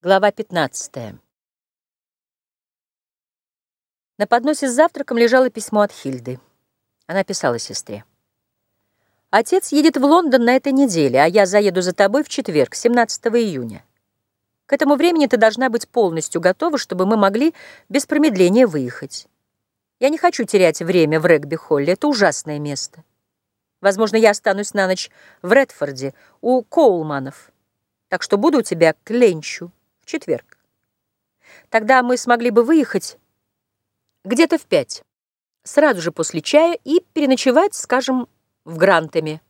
Глава 15. На подносе с завтраком лежало письмо от Хильды. Она писала сестре. «Отец едет в Лондон на этой неделе, а я заеду за тобой в четверг, 17 июня. К этому времени ты должна быть полностью готова, чтобы мы могли без промедления выехать. Я не хочу терять время в регби-холле, это ужасное место. Возможно, я останусь на ночь в Редфорде у Коулманов, так что буду у тебя к ленчу» четверг. Тогда мы смогли бы выехать где-то в пять, сразу же после чая и переночевать, скажем, в Грантами.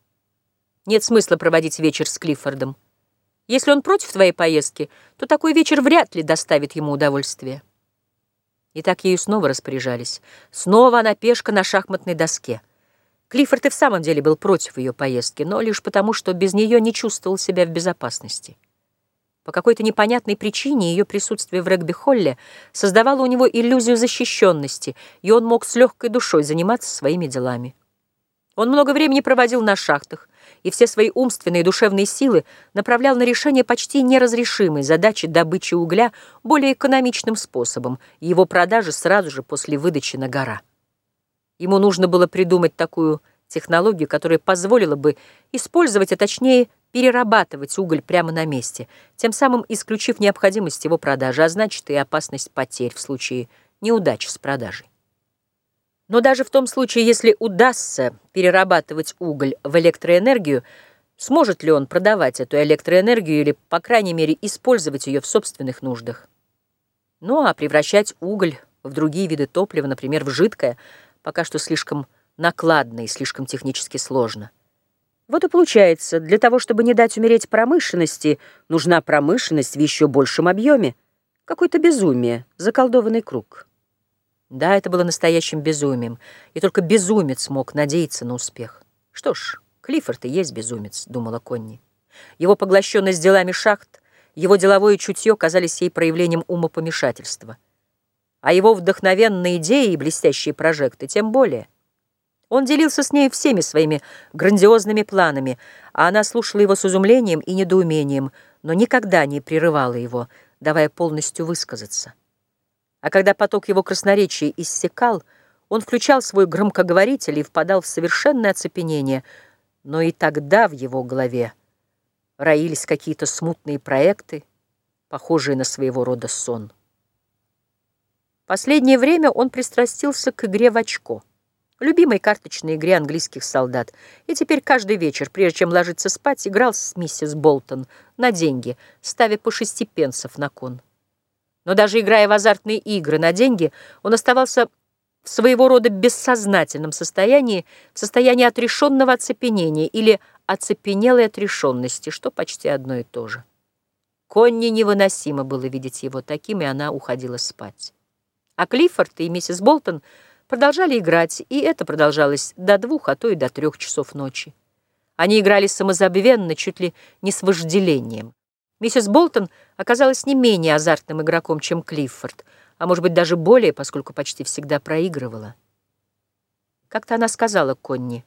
Нет смысла проводить вечер с Клиффордом. Если он против твоей поездки, то такой вечер вряд ли доставит ему удовольствие. И так ею снова распоряжались. Снова она пешка на шахматной доске. Клиффорд и в самом деле был против ее поездки, но лишь потому, что без нее не чувствовал себя в безопасности. По какой-то непонятной причине ее присутствие в регби-холле создавало у него иллюзию защищенности, и он мог с легкой душой заниматься своими делами. Он много времени проводил на шахтах, и все свои умственные и душевные силы направлял на решение почти неразрешимой задачи добычи угля более экономичным способом, его продажи сразу же после выдачи на гора. Ему нужно было придумать такую технологию, которая позволила бы использовать, а точнее перерабатывать уголь прямо на месте, тем самым исключив необходимость его продажи, а значит и опасность потерь в случае неудачи с продажей. Но даже в том случае, если удастся перерабатывать уголь в электроэнергию, сможет ли он продавать эту электроэнергию или, по крайней мере, использовать ее в собственных нуждах? Ну а превращать уголь в другие виды топлива, например, в жидкое, пока что слишком накладно и слишком технически сложно. Вот и получается, для того, чтобы не дать умереть промышленности, нужна промышленность в еще большем объеме. Какое-то безумие, заколдованный круг. Да, это было настоящим безумием, и только безумец мог надеяться на успех. Что ж, Клиффорд и есть безумец, думала Конни. Его поглощенность делами шахт, его деловое чутье казались ей проявлением умопомешательства. А его вдохновенные идеи и блестящие прожекты тем более — он делился с ней всеми своими грандиозными планами, а она слушала его с изумлением и недоумением, но никогда не прерывала его, давая полностью высказаться. А когда поток его красноречия иссякал, он включал свой громкоговоритель и впадал в совершенное оцепенение, но и тогда в его голове роились какие-то смутные проекты, похожие на своего рода сон. Последнее время он пристрастился к игре в очко — любимой карточной игре английских солдат, и теперь каждый вечер, прежде чем ложиться спать, играл с миссис Болтон на деньги, ставя по шести пенсов на кон. Но даже играя в азартные игры на деньги, он оставался в своего рода бессознательном состоянии, в состоянии отрешенного оцепенения или оцепенелой отрешенности, что почти одно и то же. Конни невыносимо было видеть его таким, и она уходила спать. А Клиффорд и миссис Болтон — продолжали играть, и это продолжалось до двух, а то и до трех часов ночи. Они играли самозабвенно, чуть ли не с вожделением. Миссис Болтон оказалась не менее азартным игроком, чем Клиффорд, а может быть даже более, поскольку почти всегда проигрывала. Как-то она сказала Конни,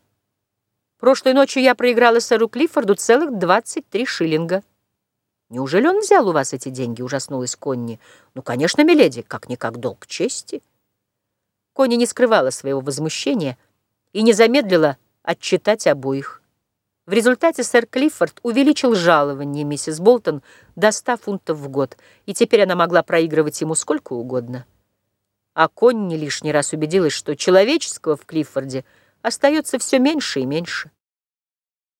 «Прошлой ночью я проиграла сэру Клиффорду целых 23 шиллинга». «Неужели он взял у вас эти деньги?» — ужаснулась Конни. «Ну, конечно, миледи, как-никак долг чести». Кони не скрывала своего возмущения и не замедлила отчитать обоих. В результате сэр Клиффорд увеличил жалование миссис Болтон до 100 фунтов в год, и теперь она могла проигрывать ему сколько угодно. А Конни лишний раз убедилась, что человеческого в Клиффорде остается все меньше и меньше.